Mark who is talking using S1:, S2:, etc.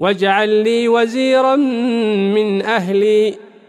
S1: واجعل لي وزيرا من أهلي.